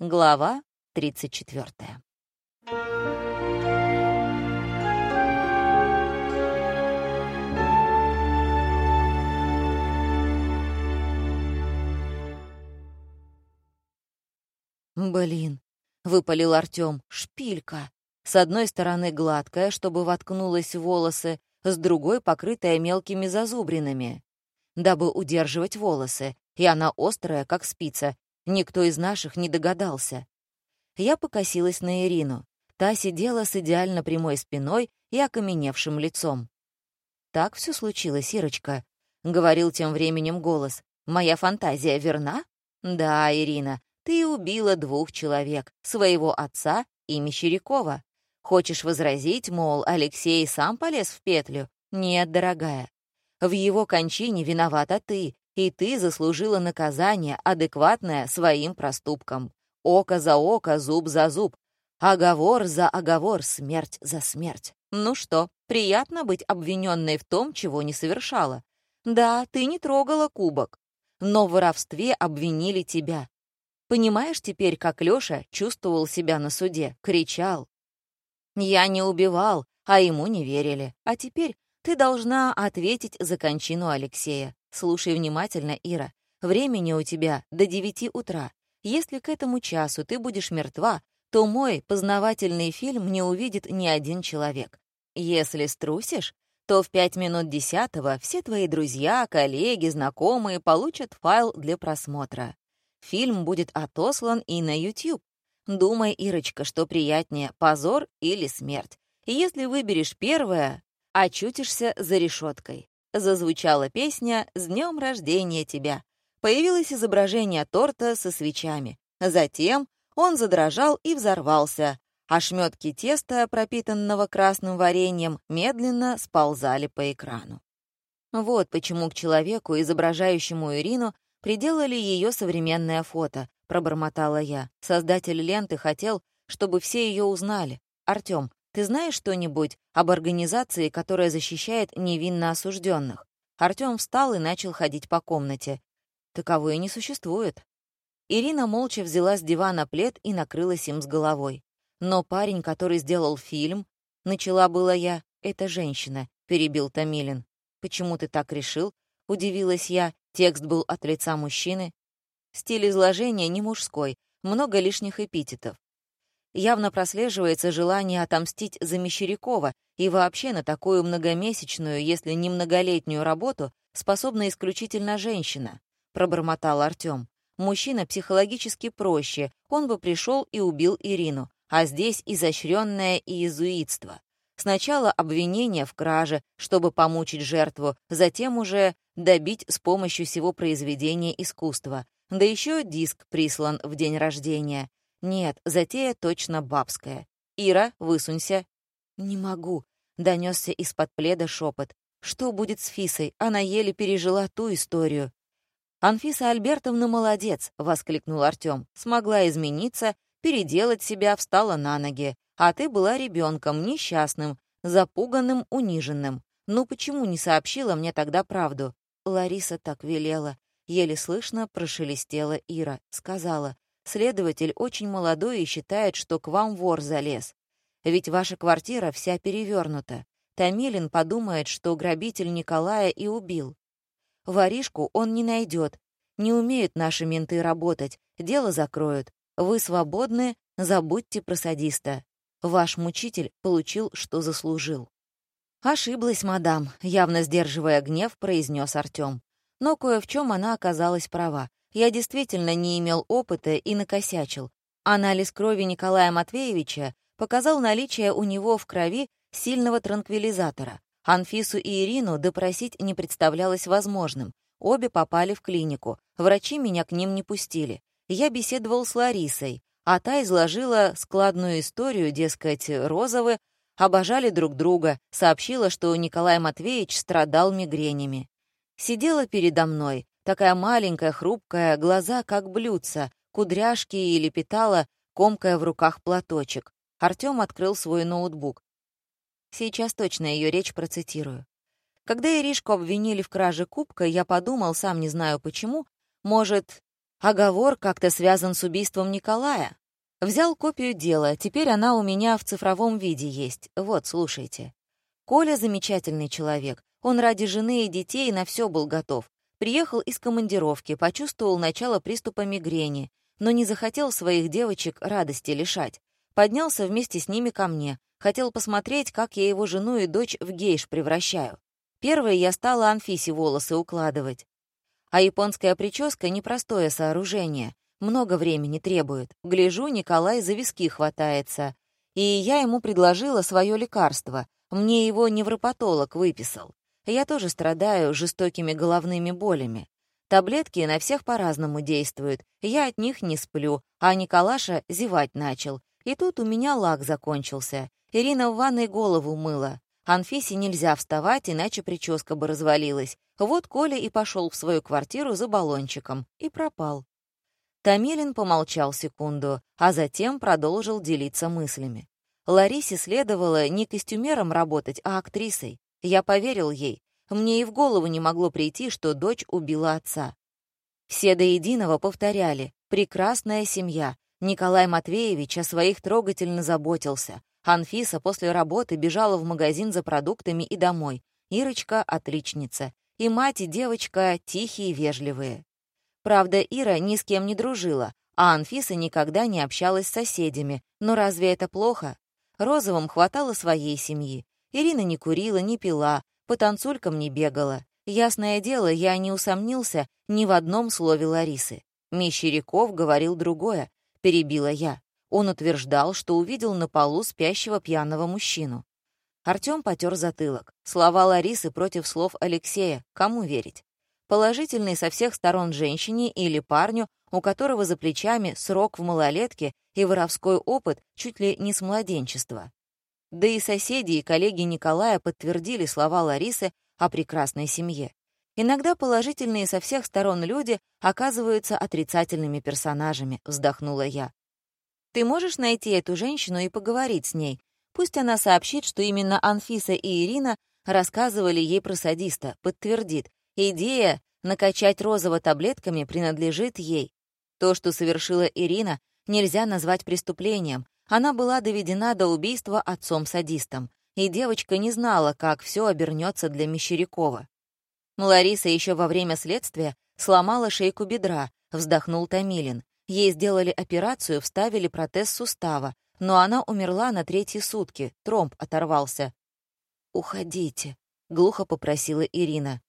Глава 34. «Блин», — выпалил Артём, — «шпилька». С одной стороны гладкая, чтобы воткнулась в волосы, с другой — покрытая мелкими зазубринами, дабы удерживать волосы, и она острая, как спица, Никто из наших не догадался. Я покосилась на Ирину. Та сидела с идеально прямой спиной и окаменевшим лицом. «Так все случилось, Ирочка», — говорил тем временем голос. «Моя фантазия верна?» «Да, Ирина, ты убила двух человек, своего отца и Мещерякова. Хочешь возразить, мол, Алексей сам полез в петлю? Нет, дорогая. В его кончине виновата ты, и ты заслужила наказание, адекватное своим проступкам. Око за око, зуб за зуб. Оговор за оговор, смерть за смерть. Ну что, приятно быть обвиненной в том, чего не совершала. Да, ты не трогала кубок, но в воровстве обвинили тебя. Понимаешь теперь, как Лёша чувствовал себя на суде, кричал. «Я не убивал», а ему не верили. А теперь ты должна ответить за кончину Алексея. Слушай внимательно, Ира. Времени у тебя до девяти утра. Если к этому часу ты будешь мертва, то мой познавательный фильм не увидит ни один человек. Если струсишь, то в пять минут десятого все твои друзья, коллеги, знакомые получат файл для просмотра. Фильм будет отослан и на YouTube. Думай, Ирочка, что приятнее, позор или смерть. Если выберешь первое, очутишься за решеткой. Зазвучала песня «С днем рождения тебя». Появилось изображение торта со свечами. Затем он задрожал и взорвался. Ошметки теста, пропитанного красным вареньем, медленно сползали по экрану. Вот почему к человеку, изображающему Ирину, приделали ее современное фото, пробормотала я. Создатель ленты хотел, чтобы все ее узнали. Артём, ты знаешь что-нибудь об организации, которая защищает невинно осужденных? Артём встал и начал ходить по комнате. Таковой не существует. Ирина молча взяла с дивана плед и накрылась им с головой. Но парень, который сделал фильм, начала была я, это женщина, перебил Томилин. Почему ты так решил? Удивилась я, текст был от лица мужчины. Стиль изложения не мужской, много лишних эпитетов явно прослеживается желание отомстить за Мещерякова, и вообще на такую многомесячную, если не многолетнюю работу способна исключительно женщина, пробормотал Артём. Мужчина психологически проще, он бы пришел и убил Ирину, а здесь изощренное иезуитство. Сначала обвинение в краже, чтобы помучить жертву, затем уже добить с помощью всего произведения искусства. Да еще диск прислан в день рождения. Нет, затея точно бабская. Ира, высунься. Не могу, донесся из-под пледа шепот. Что будет с Фисой? Она еле пережила ту историю. «Анфиса Альбертовна молодец!» — воскликнул Артём. «Смогла измениться, переделать себя, встала на ноги. А ты была ребенком, несчастным, запуганным, униженным. Ну почему не сообщила мне тогда правду?» Лариса так велела. Еле слышно прошелестела Ира. Сказала, Следователь очень молодой и считает, что к вам вор залез. Ведь ваша квартира вся перевернута. Томилин подумает, что грабитель Николая и убил. Воришку он не найдет. Не умеют наши менты работать, дело закроют. Вы свободны, забудьте про садиста. Ваш мучитель получил, что заслужил. «Ошиблась, мадам», — явно сдерживая гнев, произнес Артём. Но кое в чем она оказалась права. Я действительно не имел опыта и накосячил. Анализ крови Николая Матвеевича показал наличие у него в крови сильного транквилизатора. Анфису и Ирину допросить не представлялось возможным. Обе попали в клинику. Врачи меня к ним не пустили. Я беседовал с Ларисой, а та изложила складную историю, дескать, розовы обожали друг друга, сообщила, что Николай Матвеевич страдал мигренями. Сидела передо мной, Такая маленькая, хрупкая, глаза как блюдца, кудряшки и лепетала, комкая в руках платочек. Артём открыл свой ноутбук. Сейчас точно ее речь процитирую. Когда Иришку обвинили в краже кубка, я подумал, сам не знаю почему, может, оговор как-то связан с убийством Николая. Взял копию дела, теперь она у меня в цифровом виде есть. Вот, слушайте. Коля замечательный человек. Он ради жены и детей на все был готов. Приехал из командировки, почувствовал начало приступа мигрени, но не захотел своих девочек радости лишать. Поднялся вместе с ними ко мне. Хотел посмотреть, как я его жену и дочь в гейш превращаю. Первое я стала Анфисе волосы укладывать. А японская прическа — непростое сооружение. Много времени требует. Гляжу, Николай за виски хватается. И я ему предложила свое лекарство. Мне его невропатолог выписал. Я тоже страдаю жестокими головными болями. Таблетки на всех по-разному действуют. Я от них не сплю, а Николаша зевать начал. И тут у меня лак закончился. Ирина в ванной голову мыла. Анфисе нельзя вставать, иначе прическа бы развалилась. Вот Коля и пошел в свою квартиру за баллончиком. И пропал. Томилин помолчал секунду, а затем продолжил делиться мыслями. Ларисе следовало не костюмером работать, а актрисой. Я поверил ей. Мне и в голову не могло прийти, что дочь убила отца. Все до единого повторяли «прекрасная семья». Николай Матвеевич о своих трогательно заботился. Анфиса после работы бежала в магазин за продуктами и домой. Ирочка — отличница. И мать, и девочка тихие и вежливые. Правда, Ира ни с кем не дружила, а Анфиса никогда не общалась с соседями. Но разве это плохо? Розовым хватало своей семьи. Ирина не курила, не пила, по танцулькам не бегала. Ясное дело, я не усомнился ни в одном слове Ларисы. Мещеряков говорил другое, перебила я. Он утверждал, что увидел на полу спящего пьяного мужчину. Артём потер затылок. Слова Ларисы против слов Алексея. Кому верить? Положительный со всех сторон женщине или парню, у которого за плечами срок в малолетке и воровской опыт чуть ли не с младенчества. Да и соседи и коллеги Николая подтвердили слова Ларисы о прекрасной семье. Иногда положительные со всех сторон люди оказываются отрицательными персонажами, вздохнула я. Ты можешь найти эту женщину и поговорить с ней. Пусть она сообщит, что именно Анфиса и Ирина рассказывали ей про садиста, подтвердит. Идея накачать розово таблетками принадлежит ей. То, что совершила Ирина, нельзя назвать преступлением, она была доведена до убийства отцом-садистом, и девочка не знала, как все обернется для Мещерякова. Лариса еще во время следствия сломала шейку бедра, вздохнул Томилин. Ей сделали операцию, вставили протез сустава, но она умерла на третьи сутки, тромб оторвался. «Уходите», — глухо попросила Ирина.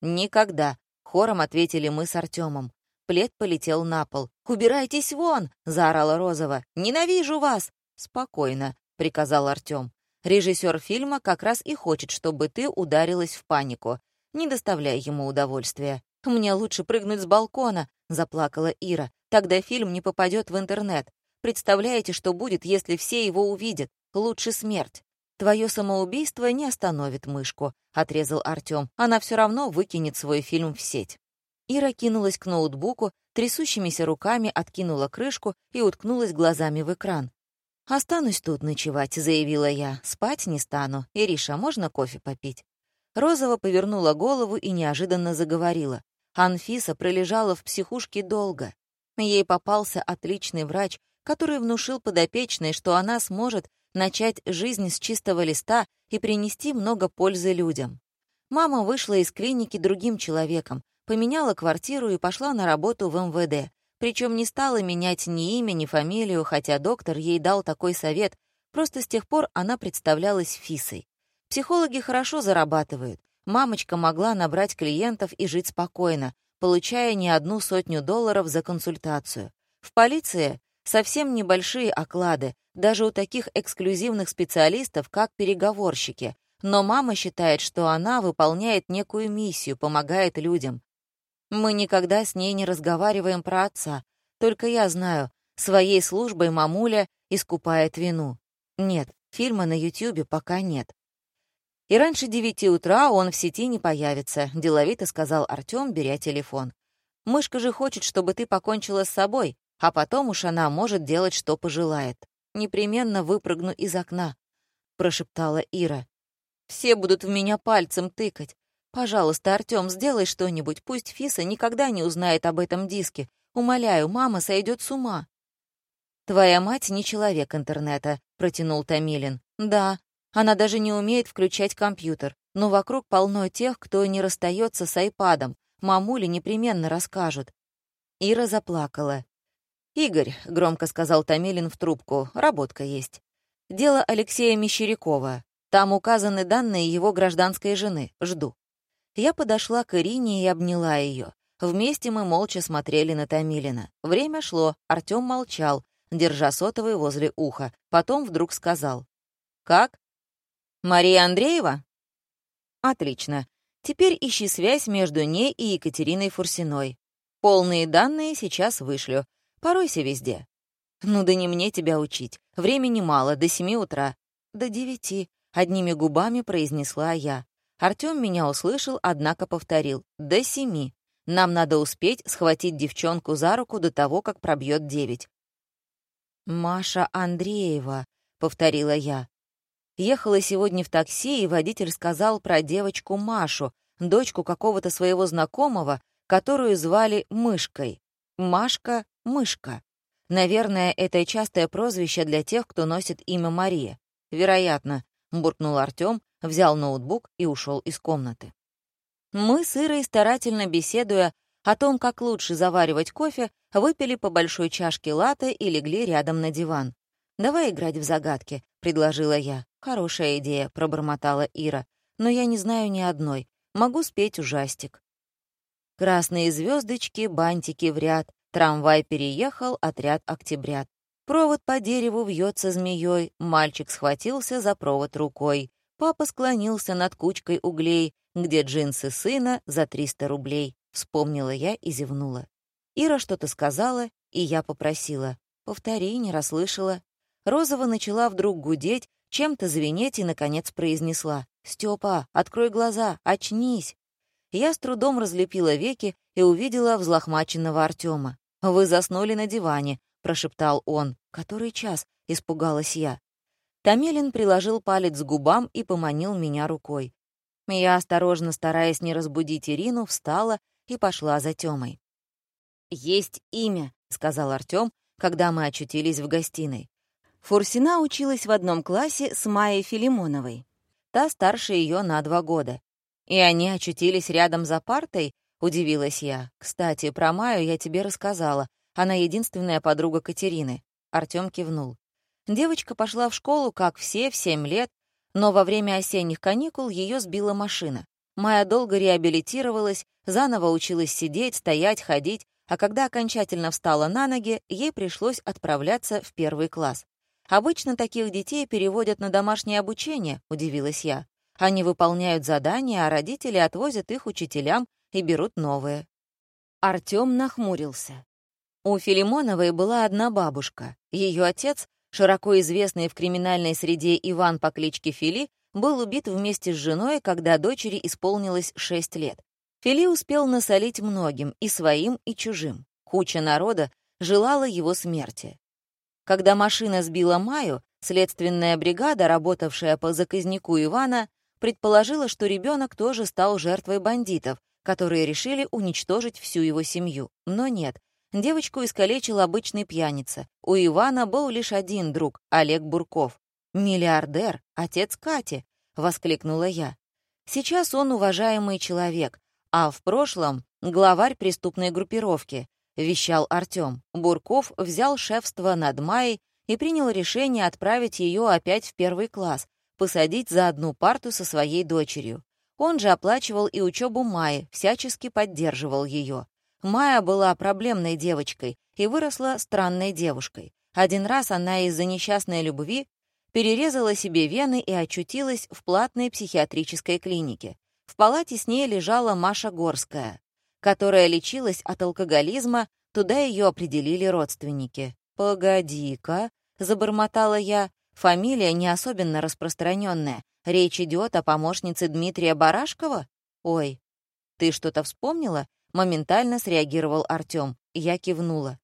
«Никогда», — хором ответили мы с Артемом. Плед полетел на пол. «Убирайтесь вон!» — заорала Розова. «Ненавижу вас!» «Спокойно», — приказал Артём. «Режиссер фильма как раз и хочет, чтобы ты ударилась в панику. Не доставляй ему удовольствия. Мне лучше прыгнуть с балкона», — заплакала Ира. «Тогда фильм не попадет в интернет. Представляете, что будет, если все его увидят? Лучше смерть». «Твое самоубийство не остановит мышку», — отрезал Артём. «Она все равно выкинет свой фильм в сеть». Ира кинулась к ноутбуку, трясущимися руками откинула крышку и уткнулась глазами в экран. «Останусь тут ночевать», — заявила я. «Спать не стану. Ириша, можно кофе попить?» Розова повернула голову и неожиданно заговорила. Анфиса пролежала в психушке долго. Ей попался отличный врач, который внушил подопечной, что она сможет начать жизнь с чистого листа и принести много пользы людям. Мама вышла из клиники другим человеком, поменяла квартиру и пошла на работу в МВД. Причем не стала менять ни имя, ни фамилию, хотя доктор ей дал такой совет, просто с тех пор она представлялась Фисой. Психологи хорошо зарабатывают. Мамочка могла набрать клиентов и жить спокойно, получая не одну сотню долларов за консультацию. В полиции совсем небольшие оклады, даже у таких эксклюзивных специалистов, как переговорщики. Но мама считает, что она выполняет некую миссию, помогает людям. Мы никогда с ней не разговариваем про отца. Только я знаю, своей службой мамуля искупает вину. Нет, фильма на Ютьюбе пока нет. И раньше девяти утра он в сети не появится, деловито сказал Артём, беря телефон. Мышка же хочет, чтобы ты покончила с собой, а потом уж она может делать, что пожелает. Непременно выпрыгну из окна, прошептала Ира. Все будут в меня пальцем тыкать. Пожалуйста, Артём, сделай что-нибудь. Пусть Фиса никогда не узнает об этом диске. Умоляю, мама сойдет с ума». «Твоя мать не человек интернета», — протянул Томилин. «Да, она даже не умеет включать компьютер, но вокруг полно тех, кто не расстается с айпадом. Мамуле непременно расскажут». Ира заплакала. «Игорь», — громко сказал Томилин в трубку, — «работка есть. Дело Алексея Мещерякова. Там указаны данные его гражданской жены. Жду». Я подошла к Ирине и обняла ее. Вместе мы молча смотрели на Томилина. Время шло, Артём молчал, держа сотовый возле уха. Потом вдруг сказал. «Как? Мария Андреева?» «Отлично. Теперь ищи связь между ней и Екатериной Фурсиной. Полные данные сейчас вышлю. Поройся везде». «Ну да не мне тебя учить. Времени мало, до семи утра». «До девяти», — одними губами произнесла я. Артём меня услышал, однако повторил. «До семи. Нам надо успеть схватить девчонку за руку до того, как пробьет девять». «Маша Андреева», — повторила я. Ехала сегодня в такси, и водитель сказал про девочку Машу, дочку какого-то своего знакомого, которую звали Мышкой. Машка-мышка. Наверное, это частое прозвище для тех, кто носит имя Мария. Вероятно, буркнул Артём, взял ноутбук и ушел из комнаты. Мы с Ирой, старательно беседуя о том, как лучше заваривать кофе, выпили по большой чашке латте и легли рядом на диван. «Давай играть в загадки», — предложила я. «Хорошая идея», — пробормотала Ира. «Но я не знаю ни одной. Могу спеть ужастик». Красные звездочки, бантики в ряд. Трамвай переехал, отряд октябрят. Провод по дереву вьется змеей, мальчик схватился за провод рукой. Папа склонился над кучкой углей, где джинсы сына за 300 рублей. Вспомнила я и зевнула. Ира что-то сказала, и я попросила. Повтори, не расслышала. Розова начала вдруг гудеть, чем-то звенеть и, наконец, произнесла. «Стёпа, открой глаза, очнись!» Я с трудом разлепила веки и увидела взлохмаченного Артема. «Вы заснули на диване», — прошептал он. «Который час?» — испугалась я. Томилин приложил палец к губам и поманил меня рукой. Я, осторожно стараясь не разбудить Ирину, встала и пошла за Тёмой. «Есть имя», — сказал Артём, когда мы очутились в гостиной. Фурсина училась в одном классе с Майей Филимоновой. Та старше ее на два года. И они очутились рядом за партой, удивилась я. Кстати, про Майю я тебе рассказала. Она единственная подруга Катерины. Артём кивнул. Девочка пошла в школу, как все, в семь лет, но во время осенних каникул ее сбила машина. Майя долго реабилитировалась, заново училась сидеть, стоять, ходить, а когда окончательно встала на ноги, ей пришлось отправляться в первый класс. «Обычно таких детей переводят на домашнее обучение», — удивилась я. «Они выполняют задания, а родители отвозят их учителям и берут новые». Артём нахмурился. У Филимоновой была одна бабушка. Ее отец Широко известный в криминальной среде Иван по кличке Фили был убит вместе с женой, когда дочери исполнилось 6 лет. Фили успел насолить многим, и своим, и чужим. Куча народа желала его смерти. Когда машина сбила Маю, следственная бригада, работавшая по заказнику Ивана, предположила, что ребенок тоже стал жертвой бандитов, которые решили уничтожить всю его семью. Но нет, Девочку искалечил обычный пьяница. У Ивана был лишь один друг — Олег Бурков. «Миллиардер, отец Кати», — воскликнула я. «Сейчас он уважаемый человек, а в прошлом — главарь преступной группировки», — вещал Артём. Бурков взял шефство над Майей и принял решение отправить ее опять в первый класс, посадить за одну парту со своей дочерью. Он же оплачивал и учебу Майи, всячески поддерживал ее. Майя была проблемной девочкой и выросла странной девушкой. Один раз она из-за несчастной любви перерезала себе вены и очутилась в платной психиатрической клинике. В палате с ней лежала Маша Горская, которая лечилась от алкоголизма, туда ее определили родственники. «Погоди-ка», — забормотала я, — «фамилия не особенно распространенная. Речь идет о помощнице Дмитрия Барашкова? Ой, ты что-то вспомнила?» Моментально среагировал Артём. Я кивнула.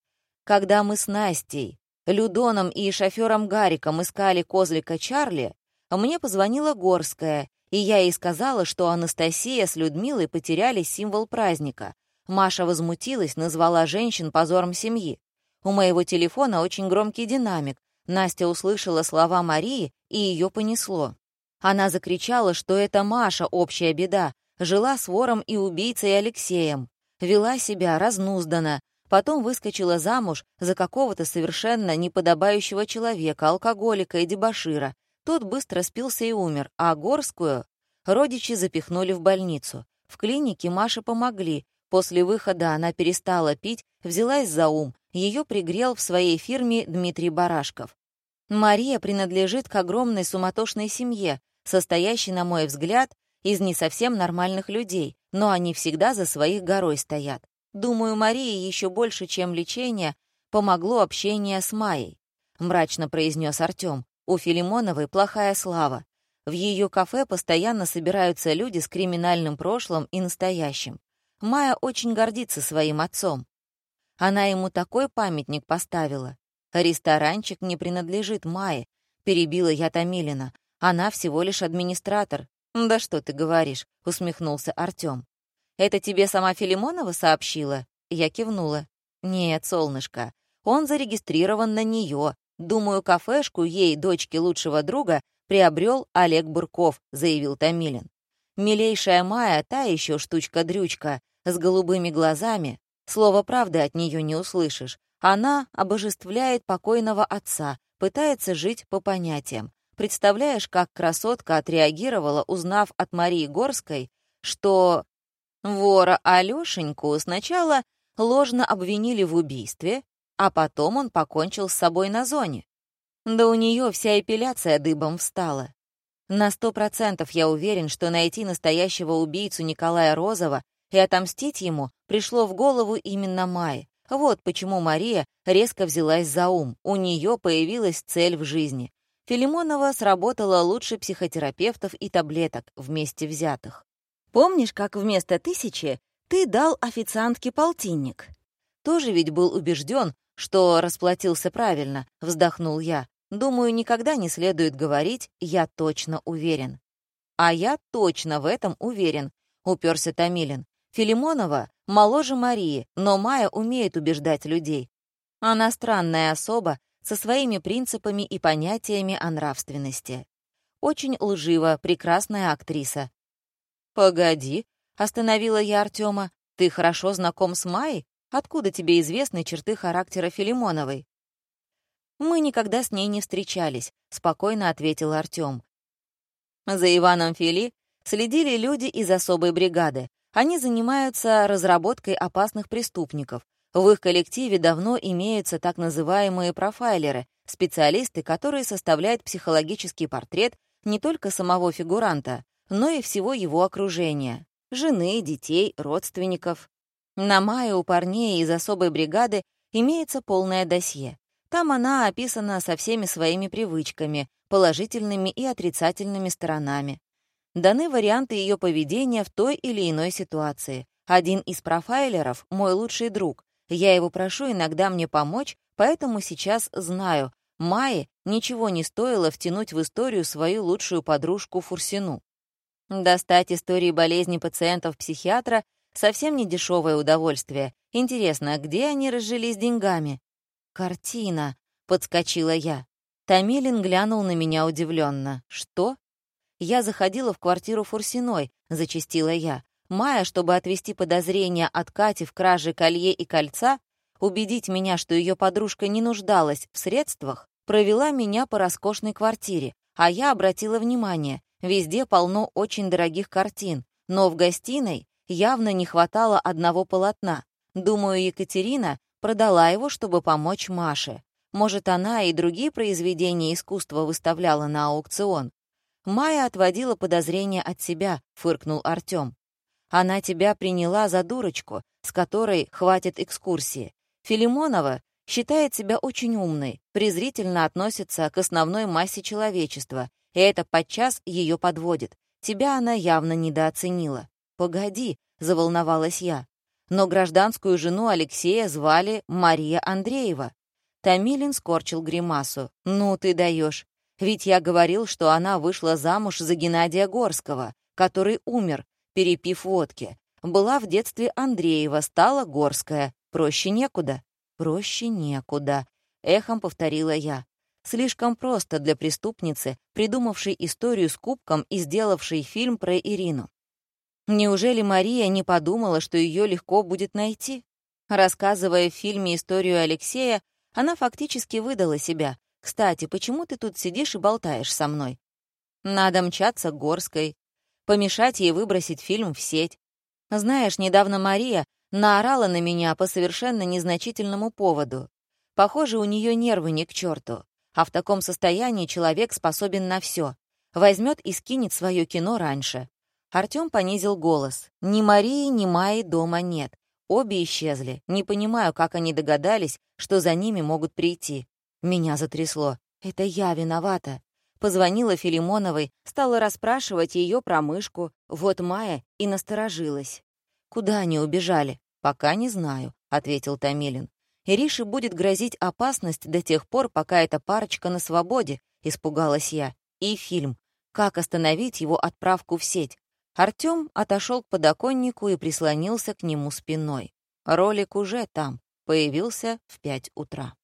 Когда мы с Настей, Людоном и шофёром Гариком искали козлика Чарли, мне позвонила Горская, и я ей сказала, что Анастасия с Людмилой потеряли символ праздника. Маша возмутилась, назвала женщин позором семьи. У моего телефона очень громкий динамик. Настя услышала слова Марии, и ее понесло. Она закричала, что это Маша общая беда, жила с вором и убийцей Алексеем, вела себя разнузданно, потом выскочила замуж за какого-то совершенно неподобающего человека, алкоголика и дебошира. Тот быстро спился и умер, а Горскую родичи запихнули в больницу. В клинике Маше помогли. После выхода она перестала пить, взялась за ум. Ее пригрел в своей фирме Дмитрий Барашков. Мария принадлежит к огромной суматошной семье, состоящей, на мой взгляд, из не совсем нормальных людей, но они всегда за своих горой стоят. Думаю, Марии еще больше, чем лечение, помогло общение с Майей, мрачно произнес Артем. У Филимоновой плохая слава. В ее кафе постоянно собираются люди с криминальным прошлым и настоящим. Майя очень гордится своим отцом. Она ему такой памятник поставила. Ресторанчик не принадлежит Майе, перебила я Томилина. Она всего лишь администратор. «Да что ты говоришь?» — усмехнулся Артём. «Это тебе сама Филимонова сообщила?» Я кивнула. «Нет, солнышко, он зарегистрирован на неё. Думаю, кафешку ей, дочке лучшего друга, приобрел Олег Бурков», — заявил Томилин. «Милейшая Майя, та ещё штучка-дрючка, с голубыми глазами. Слово правды от неё не услышишь. Она обожествляет покойного отца, пытается жить по понятиям. Представляешь, как красотка отреагировала, узнав от Марии Горской, что вора Алёшеньку сначала ложно обвинили в убийстве, а потом он покончил с собой на зоне. Да у нее вся эпиляция дыбом встала. На сто процентов я уверен, что найти настоящего убийцу Николая Розова и отомстить ему пришло в голову именно Майе. Вот почему Мария резко взялась за ум. У нее появилась цель в жизни. Филимонова сработала лучше психотерапевтов и таблеток вместе взятых. Помнишь, как вместо тысячи ты дал официантке полтинник? Тоже ведь был убежден, что расплатился правильно, вздохнул я. Думаю, никогда не следует говорить «я точно уверен». А я точно в этом уверен, уперся Томилин. Филимонова моложе Марии, но Майя умеет убеждать людей. Она странная особа, со своими принципами и понятиями о нравственности. Очень лживо, прекрасная актриса. «Погоди», — остановила я Артема, — «ты хорошо знаком с Майей? Откуда тебе известны черты характера Филимоновой?» «Мы никогда с ней не встречались», — спокойно ответил Артем. За Иваном Фили следили люди из особой бригады. Они занимаются разработкой опасных преступников, в их коллективе давно имеются так называемые профайлеры, специалисты, которые составляют психологический портрет не только самого фигуранта, но и всего его окружения — жены, детей, родственников. На Мае у парней из особой бригады имеется полное досье. Там она описана со всеми своими привычками, положительными и отрицательными сторонами. Даны варианты ее поведения в той или иной ситуации. Один из профайлеров — мой лучший друг, я его прошу иногда мне помочь, поэтому сейчас знаю, Майе ничего не стоило втянуть в историю свою лучшую подружку Фурсину. Достать истории болезни пациентов-психиатра — совсем не дешевое удовольствие. Интересно, где они разжились деньгами? «Картина», — подскочила я. Томилин глянул на меня удивленно. «Что?» «Я заходила в квартиру Фурсиной», — зачастила я. Майя, чтобы отвести подозрения от Кати в краже колье и кольца, убедить меня, что ее подружка не нуждалась в средствах, провела меня по роскошной квартире, а я обратила внимание, везде полно очень дорогих картин, но в гостиной явно не хватало одного полотна. Думаю, Екатерина продала его, чтобы помочь Маше. Может, она и другие произведения искусства выставляла на аукцион. Майя отводила подозрения от себя, фыркнул Артём. Она тебя приняла за дурочку, с которой хватит экскурсии. Филимонова считает себя очень умной, презрительно относится к основной массе человечества, и это подчас ее подводит. Тебя она явно недооценила. «Погоди», — заволновалась я. Но гражданскую жену Алексея звали Мария Андреева. Томилин скорчил гримасу. «Ну ты даешь. Ведь я говорил, что она вышла замуж за Геннадия Горского, который умер, перепив водки. Была в детстве Андреева, стала Горская. Проще некуда. Проще некуда. Эхом повторила я. Слишком просто для преступницы, придумавшей историю с кубком и сделавшей фильм про Ирину. Неужели Мария не подумала, что ее легко будет найти? Рассказывая в фильме историю Алексея, она фактически выдала себя. «Кстати, почему ты тут сидишь и болтаешь со мной?» Надо мчаться к Горской, помешать ей выбросить фильм в сеть. Знаешь, недавно Мария наорала на меня по совершенно незначительному поводу. Похоже, у нее нервы не к черту. А в таком состоянии человек способен на все. Возьмет и скинет свое кино раньше. Артем понизил голос. Ни Марии, ни Майи дома нет. Обе исчезли. Не понимаю, как они догадались, что за ними могут прийти. Меня затрясло. Это я виновата. Позвонила Филимоновой, стала расспрашивать ее про мышку. Вот Майя и насторожилась. «Куда они убежали?» «Пока не знаю», — ответил Томилин. «Ирише будет грозить опасность до тех пор, пока эта парочка на свободе», — испугалась я. «И фильм. Как остановить его отправку в сеть? Артём отошел к подоконнику и прислонился к нему спиной. Ролик уже там, появился в пять утра.